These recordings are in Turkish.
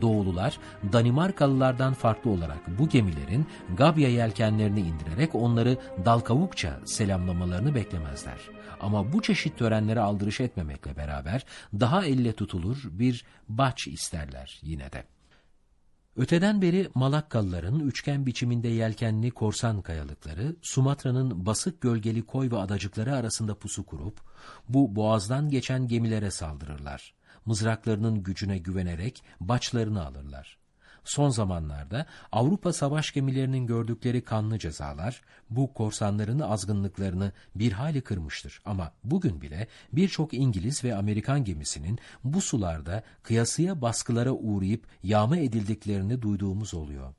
Doğulular Danimarkalılardan farklı olarak bu gemilerin Gabya yelkenlerini indirerek onları dal kavukça selamlamalarını beklemezler. Ama bu çeşit törenlere aldırış etmemekle beraber daha elle tutulur bir baç isterler yine de. Öteden beri Malakkalıların üçgen biçiminde yelkenli korsan kayalıkları, Sumatra'nın basık gölgeli koy ve adacıkları arasında pusu kurup, bu boğazdan geçen gemilere saldırırlar. Mızraklarının gücüne güvenerek başlarını alırlar. Son zamanlarda Avrupa savaş gemilerinin gördükleri kanlı cezalar bu korsanların azgınlıklarını bir hali kırmıştır. Ama bugün bile birçok İngiliz ve Amerikan gemisinin bu sularda kıyasıya baskılara uğrayıp yağma edildiklerini duyduğumuz oluyor.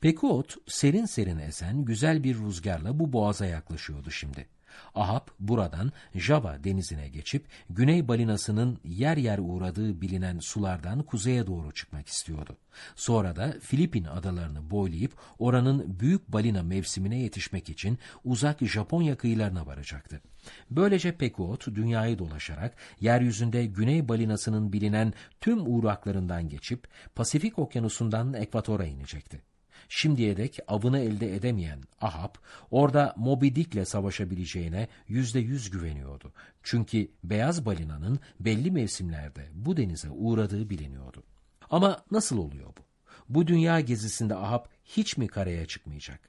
Pekuot serin serin esen güzel bir rüzgarla bu boğaza yaklaşıyordu şimdi. Ahab buradan Java denizine geçip güney balinasının yer yer uğradığı bilinen sulardan kuzeye doğru çıkmak istiyordu. Sonra da Filipin adalarını boylayıp oranın büyük balina mevsimine yetişmek için uzak Japonya kıyılarına varacaktı. Böylece Pekuot dünyayı dolaşarak yeryüzünde güney balinasının bilinen tüm uğraklarından geçip Pasifik okyanusundan ekvatora inecekti. Şimdiye dek avını elde edemeyen Ahab, orada Moby Dick'le savaşabileceğine yüzde yüz güveniyordu. Çünkü beyaz balinanın belli mevsimlerde bu denize uğradığı biliniyordu. Ama nasıl oluyor bu? Bu dünya gezisinde Ahab hiç mi karaya çıkmayacak?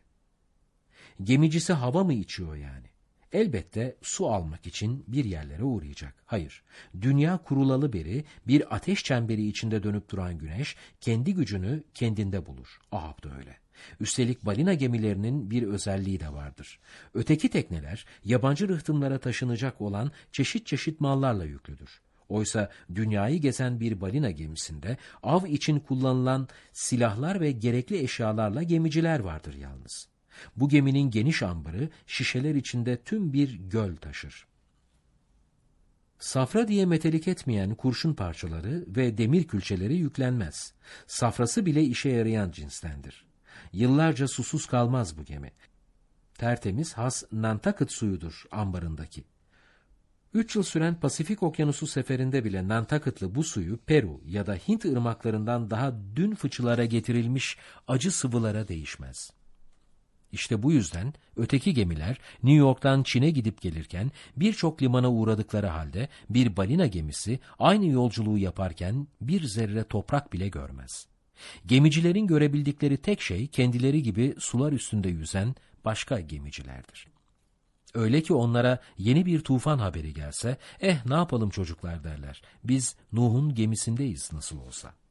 Gemicisi hava mı içiyor yani? Elbette su almak için bir yerlere uğrayacak. Hayır, dünya kurulalı beri bir ateş çemberi içinde dönüp duran güneş kendi gücünü kendinde bulur. Ahab da öyle. Üstelik balina gemilerinin bir özelliği de vardır. Öteki tekneler yabancı rıhtımlara taşınacak olan çeşit çeşit mallarla yüklüdür. Oysa dünyayı gezen bir balina gemisinde av için kullanılan silahlar ve gerekli eşyalarla gemiciler vardır yalnız. Bu geminin geniş ambarı şişeler içinde tüm bir göl taşır. Safra diye metelik etmeyen kurşun parçaları ve demir külçeleri yüklenmez. Safrası bile işe yarayan cinstendir. Yıllarca susuz kalmaz bu gemi. Tertemiz has Nantucket suyudur ambarındaki. Üç yıl süren Pasifik Okyanusu seferinde bile Nantucket'lı bu suyu Peru ya da Hint ırmaklarından daha dün fıçılara getirilmiş acı sıvılara değişmez. İşte bu yüzden öteki gemiler New York'tan Çin'e gidip gelirken birçok limana uğradıkları halde bir balina gemisi aynı yolculuğu yaparken bir zerre toprak bile görmez. Gemicilerin görebildikleri tek şey kendileri gibi sular üstünde yüzen başka gemicilerdir. Öyle ki onlara yeni bir tufan haberi gelse, eh ne yapalım çocuklar derler, biz Nuh'un gemisindeyiz nasıl olsa.''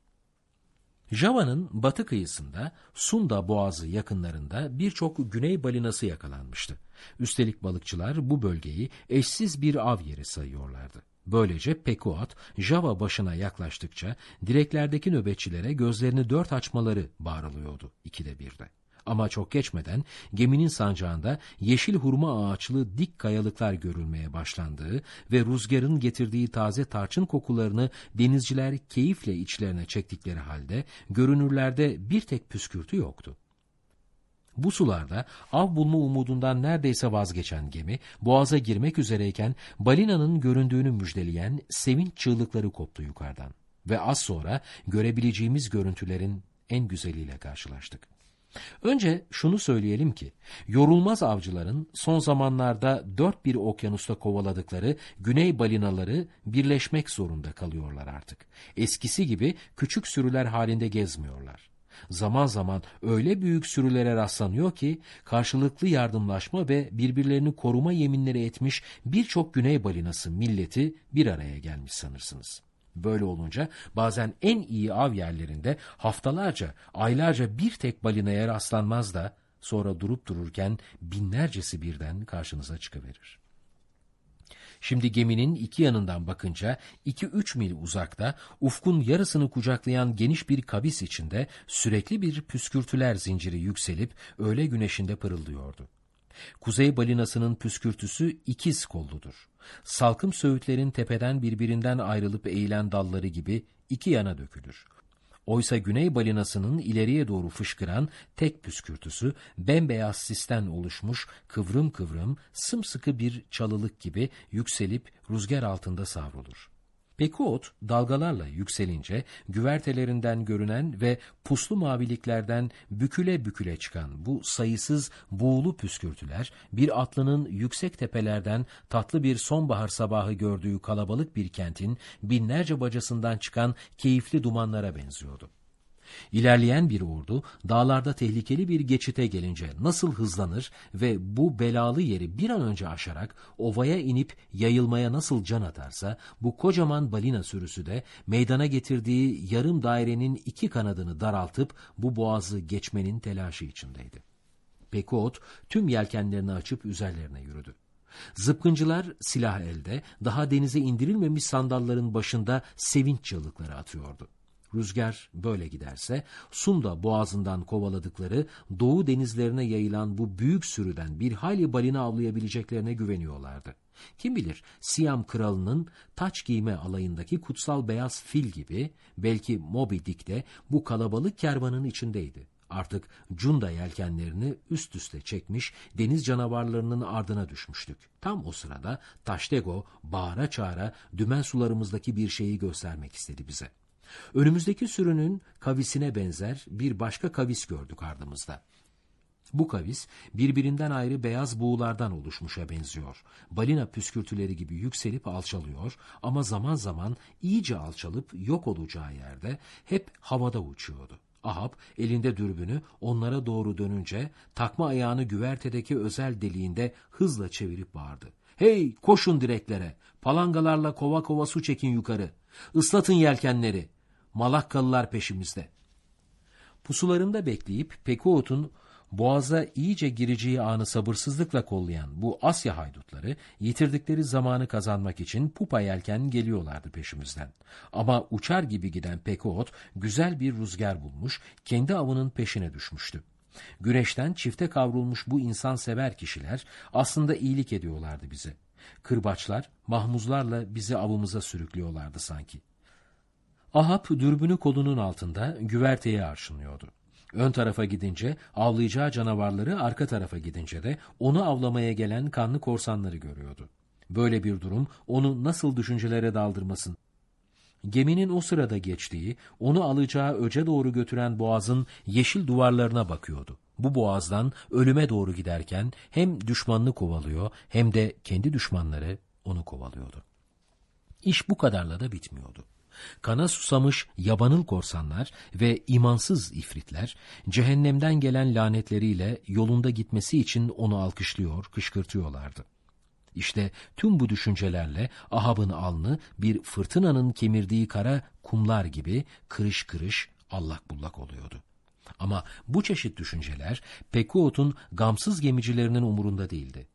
Java'nın batı kıyısında Sunda Boğazı yakınlarında birçok güney balinası yakalanmıştı. Üstelik balıkçılar bu bölgeyi eşsiz bir av yeri sayıyorlardı. Böylece Pekuat, Java başına yaklaştıkça direklerdeki nöbetçilere gözlerini dört açmaları bağrılıyordu ikide birde. Ama çok geçmeden geminin sancağında yeşil hurma ağaçlı dik kayalıklar görülmeye başlandığı ve rüzgarın getirdiği taze tarçın kokularını denizciler keyifle içlerine çektikleri halde görünürlerde bir tek püskürtü yoktu. Bu sularda av bulma umudundan neredeyse vazgeçen gemi, boğaza girmek üzereyken balinanın göründüğünü müjdeleyen sevinç çığlıkları koptu yukarıdan. Ve az sonra görebileceğimiz görüntülerin en güzeliyle karşılaştık. Önce şunu söyleyelim ki, yorulmaz avcıların son zamanlarda dört bir okyanusta kovaladıkları güney balinaları birleşmek zorunda kalıyorlar artık. Eskisi gibi küçük sürüler halinde gezmiyorlar. Zaman zaman öyle büyük sürülere rastlanıyor ki karşılıklı yardımlaşma ve birbirlerini koruma yeminleri etmiş birçok güney balinası milleti bir araya gelmiş sanırsınız. Böyle olunca bazen en iyi av yerlerinde haftalarca, aylarca bir tek balinaya rastlanmaz da sonra durup dururken binlercesi birden karşınıza çıkıverir. Şimdi geminin iki yanından bakınca iki üç mil uzakta ufkun yarısını kucaklayan geniş bir kabis içinde sürekli bir püskürtüler zinciri yükselip öğle güneşinde pırıldıyordu. Kuzey balinasının püskürtüsü ikiz kolludur. Salkım söğütlerin tepeden birbirinden ayrılıp eğilen dalları gibi iki yana dökülür. Oysa güney balinasının ileriye doğru fışkıran tek püskürtüsü bembeyaz sisten oluşmuş kıvrım kıvrım sımsıkı bir çalılık gibi yükselip rüzgar altında savrulur. Pekuot dalgalarla yükselince güvertelerinden görünen ve puslu maviliklerden büküle büküle çıkan bu sayısız buğulu püskürtüler bir atlının yüksek tepelerden tatlı bir sonbahar sabahı gördüğü kalabalık bir kentin binlerce bacasından çıkan keyifli dumanlara benziyordu. İlerleyen bir ordu dağlarda tehlikeli bir geçite gelince nasıl hızlanır ve bu belalı yeri bir an önce aşarak ovaya inip yayılmaya nasıl can atarsa bu kocaman balina sürüsü de meydana getirdiği yarım dairenin iki kanadını daraltıp bu boğazı geçmenin telaşı içindeydi. Pekot tüm yelkenlerini açıp üzerlerine yürüdü. Zıpkıncılar silah elde, daha denize indirilmemiş sandalların başında sevinç çığlıkları atıyordu. Rüzgar böyle giderse Sunda boğazından kovaladıkları doğu denizlerine yayılan bu büyük sürüden bir hayli balina avlayabileceklerine güveniyorlardı. Kim bilir Siyam kralının taç giyme alayındaki kutsal beyaz fil gibi belki Moby Dick de bu kalabalık kervanın içindeydi. Artık cunda yelkenlerini üst üste çekmiş deniz canavarlarının ardına düşmüştük. Tam o sırada Taştego bağıra çağıra dümen sularımızdaki bir şeyi göstermek istedi bize. Önümüzdeki sürünün kavisine benzer bir başka kavis gördük ardımızda. Bu kavis birbirinden ayrı beyaz buğulardan oluşmuşa benziyor. Balina püskürtüleri gibi yükselip alçalıyor ama zaman zaman iyice alçalıp yok olacağı yerde hep havada uçuyordu. Ahab elinde dürbünü onlara doğru dönünce takma ayağını güvertedeki özel deliğinde hızla çevirip bağırdı. Hey koşun direklere, palangalarla kova kova su çekin yukarı, ıslatın yelkenleri, Malakkalılar peşimizde. Pusularında bekleyip Pekuot'un boğaza iyice gireceği anı sabırsızlıkla kollayan bu Asya haydutları yitirdikleri zamanı kazanmak için pupa yelken geliyorlardı peşimizden. Ama uçar gibi giden Pekuot güzel bir rüzgar bulmuş, kendi avının peşine düşmüştü. Güneşten çifte kavrulmuş bu insansever kişiler aslında iyilik ediyorlardı bize. Kırbaçlar, mahmuzlarla bizi avımıza sürüklüyorlardı sanki. Ahab dürbünü kolunun altında güverteye arşınlıyordu. Ön tarafa gidince avlayacağı canavarları arka tarafa gidince de onu avlamaya gelen kanlı korsanları görüyordu. Böyle bir durum onu nasıl düşüncelere daldırmasın. Geminin o sırada geçtiği, onu alacağı öce doğru götüren boğazın yeşil duvarlarına bakıyordu. Bu boğazdan ölüme doğru giderken hem düşmanını kovalıyor hem de kendi düşmanları onu kovalıyordu. İş bu kadarla da bitmiyordu. Kana susamış yabanıl korsanlar ve imansız ifritler cehennemden gelen lanetleriyle yolunda gitmesi için onu alkışlıyor, kışkırtıyorlardı. İşte tüm bu düşüncelerle Ahab'ın alnı bir fırtınanın kemirdiği kara kumlar gibi kırış kırış allak bullak oluyordu. Ama bu çeşit düşünceler Pekuot'un gamsız gemicilerinin umurunda değildi.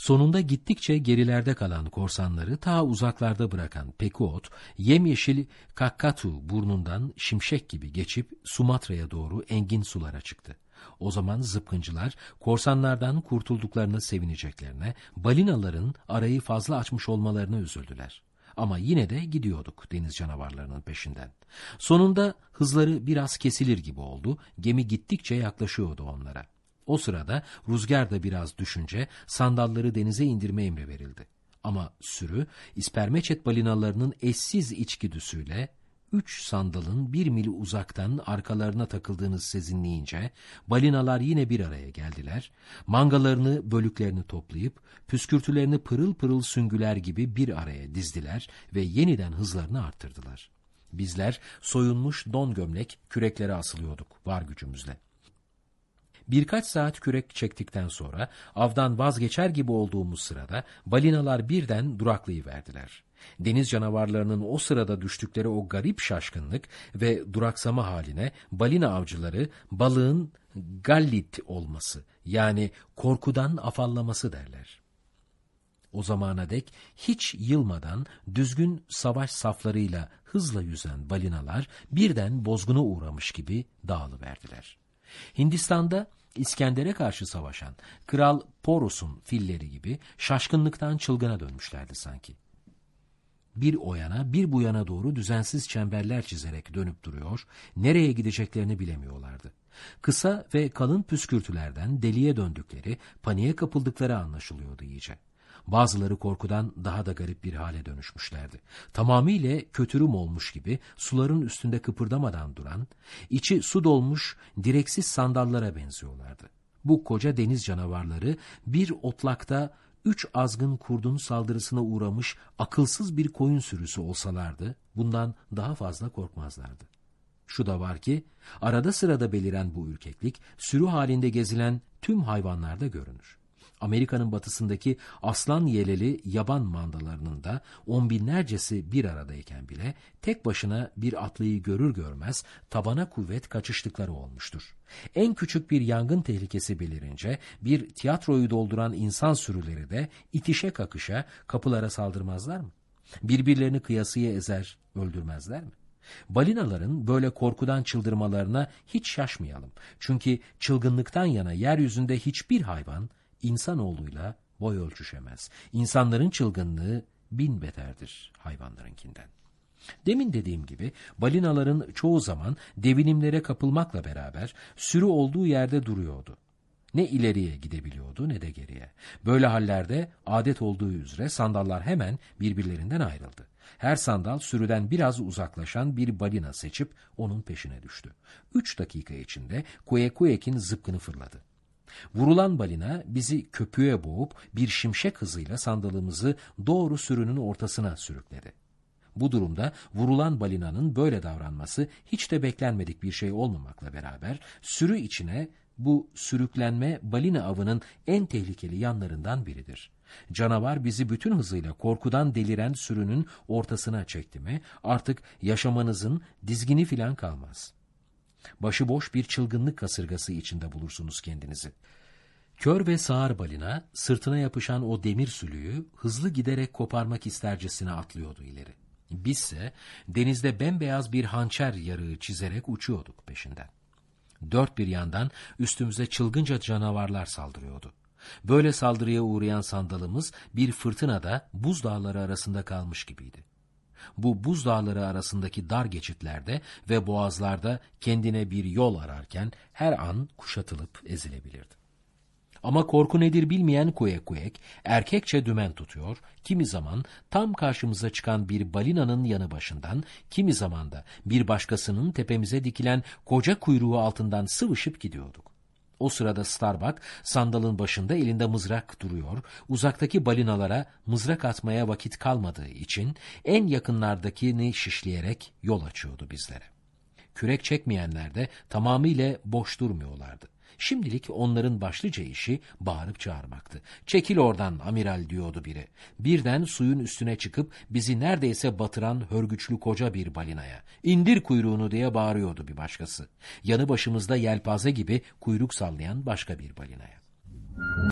Sonunda gittikçe gerilerde kalan korsanları ta uzaklarda bırakan Pekuot, yemyeşil Kakkatu burnundan şimşek gibi geçip Sumatra'ya doğru engin sulara çıktı. O zaman zıpkıncılar korsanlardan kurtulduklarını sevineceklerine, balinaların arayı fazla açmış olmalarını üzüldüler. Ama yine de gidiyorduk deniz canavarlarının peşinden. Sonunda hızları biraz kesilir gibi oldu, gemi gittikçe yaklaşıyordu onlara. O sırada rüzgar da biraz düşünce sandalları denize indirme emri verildi. Ama sürü ispermeçet balinalarının eşsiz içgüdüsüyle üç sandalın bir mil uzaktan arkalarına takıldığını sezinleyince balinalar yine bir araya geldiler. Mangalarını bölüklerini toplayıp püskürtülerini pırıl pırıl süngüler gibi bir araya dizdiler ve yeniden hızlarını arttırdılar. Bizler soyunmuş don gömlek küreklere asılıyorduk var gücümüzle. Birkaç saat kürek çektikten sonra avdan vazgeçer gibi olduğumuz sırada balinalar birden duraklayıverdiler. Deniz canavarlarının o sırada düştükleri o garip şaşkınlık ve duraksama haline balina avcıları balığın gallit olması yani korkudan afallaması derler. O zamana dek hiç yılmadan düzgün savaş saflarıyla hızla yüzen balinalar birden bozguna uğramış gibi dağılıverdiler. Hindistan'da İskender'e karşı savaşan Kral Porus'un filleri gibi şaşkınlıktan çılgına dönmüşlerdi sanki. Bir o yana bir bu yana doğru düzensiz çemberler çizerek dönüp duruyor, nereye gideceklerini bilemiyorlardı. Kısa ve kalın püskürtülerden deliye döndükleri, paniğe kapıldıkları anlaşılıyordu iyice. Bazıları korkudan daha da garip bir hale dönüşmüşlerdi. Tamamıyla kötürüm olmuş gibi suların üstünde kıpırdamadan duran, içi su dolmuş direksiz sandallara benziyorlardı. Bu koca deniz canavarları bir otlakta üç azgın kurdun saldırısına uğramış akılsız bir koyun sürüsü olsalardı, bundan daha fazla korkmazlardı. Şu da var ki, arada sırada beliren bu ürkeklik, sürü halinde gezilen tüm hayvanlarda görünür. Amerika'nın batısındaki aslan yeleli yaban mandalarının da on binlercesi bir aradayken bile tek başına bir atlıyı görür görmez tabana kuvvet kaçıştıkları olmuştur. En küçük bir yangın tehlikesi belirince bir tiyatroyu dolduran insan sürüleri de itişe kakışa kapılara saldırmazlar mı? Birbirlerini kıyasıya ezer, öldürmezler mi? Balinaların böyle korkudan çıldırmalarına hiç şaşmayalım. Çünkü çılgınlıktan yana yeryüzünde hiçbir hayvan insanoğluyla boy ölçüşemez. İnsanların çılgınlığı bin beterdir hayvanlarınkinden. Demin dediğim gibi balinaların çoğu zaman devinimlere kapılmakla beraber sürü olduğu yerde duruyordu. Ne ileriye gidebiliyordu ne de geriye. Böyle hallerde adet olduğu üzere sandallar hemen birbirlerinden ayrıldı. Her sandal sürüden biraz uzaklaşan bir balina seçip onun peşine düştü. Üç dakika içinde Kuekuyek'in zıpkını fırladı. Vurulan balina bizi köpüğe boğup bir şimşek hızıyla sandalımızı doğru sürünün ortasına sürükledi. Bu durumda vurulan balinanın böyle davranması hiç de beklenmedik bir şey olmamakla beraber sürü içine bu sürüklenme balina avının en tehlikeli yanlarından biridir. Canavar bizi bütün hızıyla korkudan deliren sürünün ortasına çekti mi artık yaşamanızın dizgini filan kalmaz.'' Başıboş bir çılgınlık kasırgası içinde bulursunuz kendinizi. Kör ve sağır balina sırtına yapışan o demir sülüğü hızlı giderek koparmak istercesine atlıyordu ileri. Bizse denizde bembeyaz bir hançer yarığı çizerek uçuyorduk peşinden. Dört bir yandan üstümüze çılgınca canavarlar saldırıyordu. Böyle saldırıya uğrayan sandalımız bir fırtınada buz dağları arasında kalmış gibiydi bu buz dağları arasındaki dar geçitlerde ve boğazlarda kendine bir yol ararken her an kuşatılıp ezilebilirdi. Ama korku nedir bilmeyen Kuyek Kuyek erkekçe dümen tutuyor, kimi zaman tam karşımıza çıkan bir balinanın yanı başından, kimi zaman da bir başkasının tepemize dikilen koca kuyruğu altından sıvışıp gidiyorduk. O sırada Starbuck sandalın başında elinde mızrak duruyor, uzaktaki balinalara mızrak atmaya vakit kalmadığı için en yakınlardakini şişleyerek yol açıyordu bizlere. Kürek çekmeyenler de tamamıyla boş durmuyorlardı. Şimdilik onların başlıca işi bağırıp çağırmaktı. Çekil oradan amiral diyordu biri. Birden suyun üstüne çıkıp bizi neredeyse batıran hörgüçlü koca bir balinaya. İndir kuyruğunu diye bağırıyordu bir başkası. Yanı başımızda yelpaze gibi kuyruk sallayan başka bir balinaya.